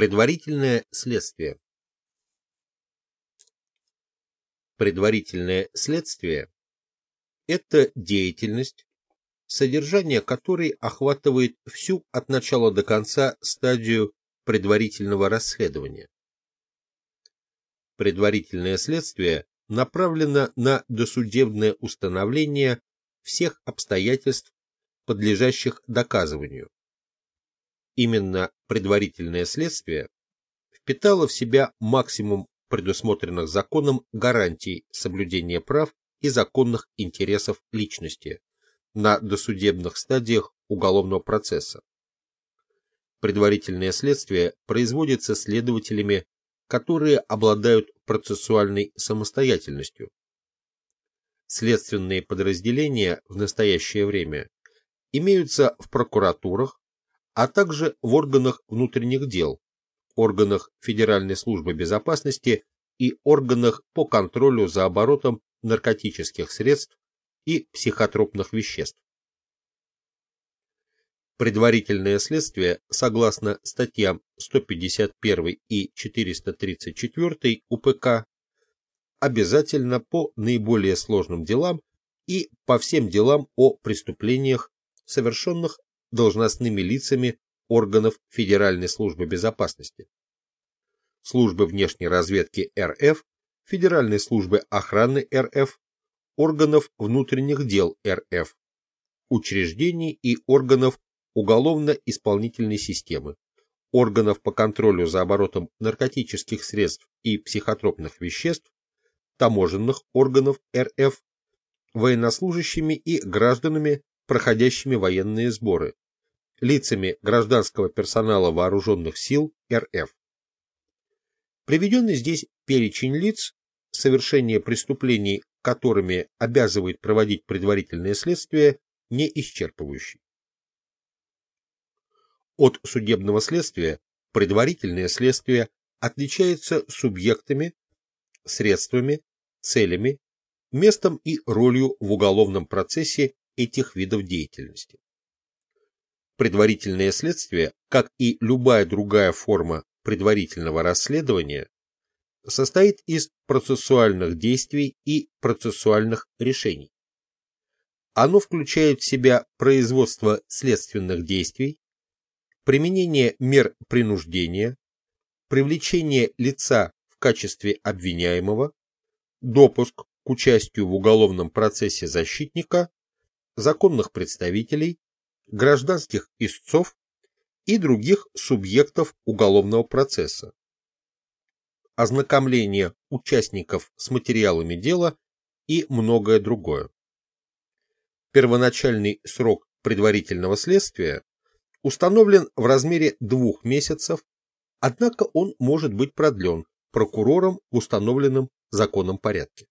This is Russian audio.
Предварительное следствие. Предварительное следствие – это деятельность, содержание которой охватывает всю от начала до конца стадию предварительного расследования. Предварительное следствие направлено на досудебное установление всех обстоятельств, подлежащих доказыванию. Именно предварительное следствие впитало в себя максимум предусмотренных законом гарантий соблюдения прав и законных интересов личности на досудебных стадиях уголовного процесса. Предварительное следствие производится следователями, которые обладают процессуальной самостоятельностью. Следственные подразделения в настоящее время имеются в прокуратурах, а также в органах внутренних дел, органах Федеральной службы безопасности и органах по контролю за оборотом наркотических средств и психотропных веществ. Предварительное следствие, согласно статьям 151 и 434 УПК, обязательно по наиболее сложным делам и по всем делам о преступлениях, совершенных должностными лицами органов Федеральной службы безопасности, службы внешней разведки РФ, Федеральной службы охраны РФ, органов внутренних дел РФ, учреждений и органов уголовно-исполнительной системы, органов по контролю за оборотом наркотических средств и психотропных веществ, таможенных органов РФ, военнослужащими и гражданами, проходящими военные сборы, лицами гражданского персонала вооруженных сил РФ. Приведенный здесь перечень лиц, совершение преступлений, которыми обязывает проводить предварительное следствие, не исчерпывающий. От судебного следствия предварительное следствие отличается субъектами, средствами, целями, местом и ролью в уголовном процессе этих видов деятельности. Предварительное следствие, как и любая другая форма предварительного расследования, состоит из процессуальных действий и процессуальных решений. Оно включает в себя производство следственных действий, применение мер принуждения, привлечение лица в качестве обвиняемого, допуск к участию в уголовном процессе защитника, законных представителей, гражданских истцов и других субъектов уголовного процесса, ознакомление участников с материалами дела и многое другое. Первоначальный срок предварительного следствия установлен в размере двух месяцев, однако он может быть продлен прокурором в установленном законом порядке.